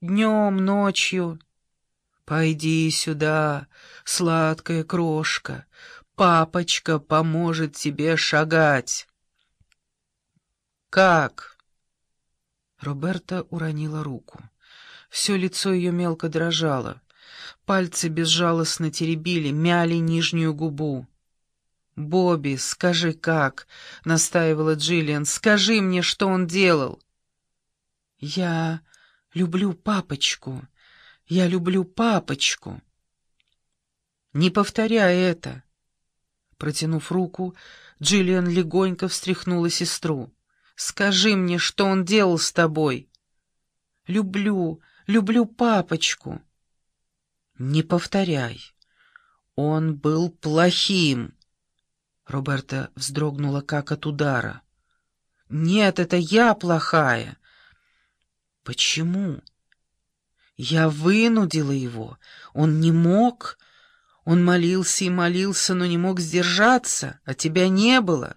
Днем, ночью. Пойди сюда, сладкая крошка. Папочка поможет тебе шагать. Как? Роберта уронила руку. Все лицо ее мелко дрожало. Пальцы безжалостно теребили, мяли нижнюю губу. «Бобби, скажи, как?» — настаивала Джиллиан. «Скажи мне, что он делал». «Я люблю папочку. Я люблю папочку». «Не повторяй это». Протянув руку, Джиллиан легонько встряхнула сестру. «Скажи мне, что он делал с тобой?» «Люблю, люблю папочку». «Не повторяй. Он был плохим». Роберта вздрогнула как от удара. «Нет, это я плохая». «Почему?» «Я вынудила его. Он не мог. Он молился и молился, но не мог сдержаться, а тебя не было».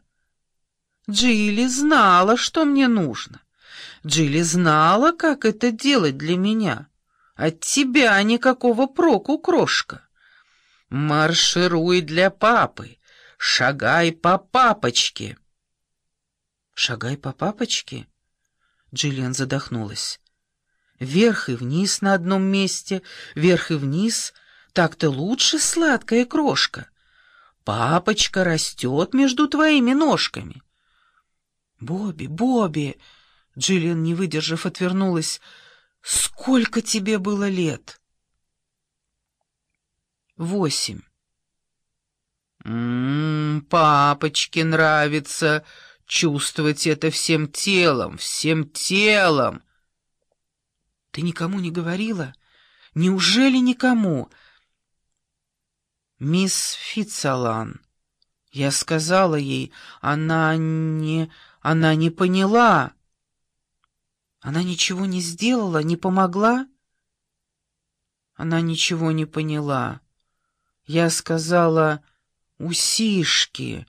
Джилли знала, что мне нужно. Джилли знала, как это делать для меня. От тебя никакого проку, крошка. Маршируй для папы, шагай по папочке. Шагай по папочке? Джиллиан задохнулась. Вверх и вниз на одном месте, вверх и вниз. Так-то лучше, сладкая крошка. Папочка растет между твоими ножками. Бобби, Бобби! Джиллиан, не выдержав, отвернулась. «Сколько тебе было лет?» «Восемь». «М -м, «Папочке нравится чувствовать это всем телом, всем телом». «Ты никому не говорила? Неужели никому?» «Мисс Фитцалан». Я сказала ей, она не... она не поняла. Она ничего не сделала, не помогла? Она ничего не поняла. Я сказала «усишки»,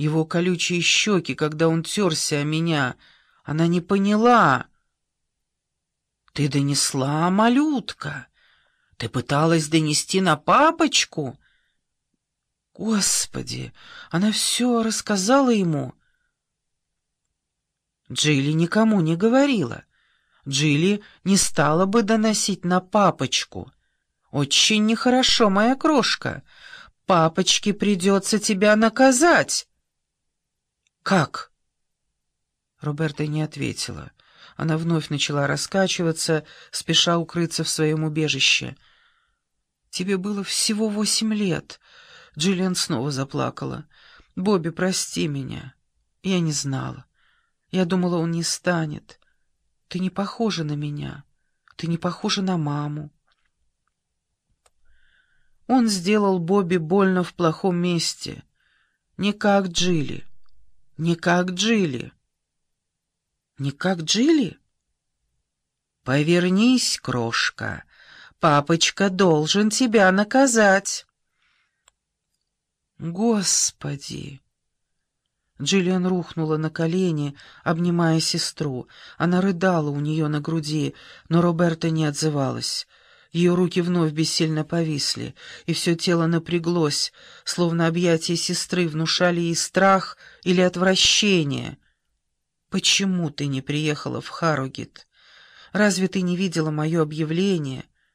его колючие щеки, когда он терся о меня. Она не поняла. «Ты донесла, малютка? Ты пыталась донести на папочку?» «Господи, она все рассказала ему». Джилли никому не говорила. Джилли не стала бы доносить на папочку. «Очень нехорошо, моя крошка. Папочке придется тебя наказать». «Как?» Роберта не ответила. Она вновь начала раскачиваться, спеша укрыться в своем убежище. «Тебе было всего восемь лет». Джиллиан снова заплакала. «Бобби, прости меня. Я не знала. Я думала, он не станет. Ты не похожа на меня. Ты не похожа на маму. Он сделал Бобби больно в плохом месте. Не как Джилли. Не как Джилли. Не как Джилли? Повернись, крошка. Папочка должен тебя наказать. Господи! Джиллиан рухнула на колени, обнимая сестру. Она рыдала у нее на груди, но Роберта не отзывалась. Ее руки вновь бессильно повисли, и все тело напряглось, словно объятия сестры внушали ей страх или отвращение. «Почему ты не приехала в Харугит? Разве ты не видела мое объявление?»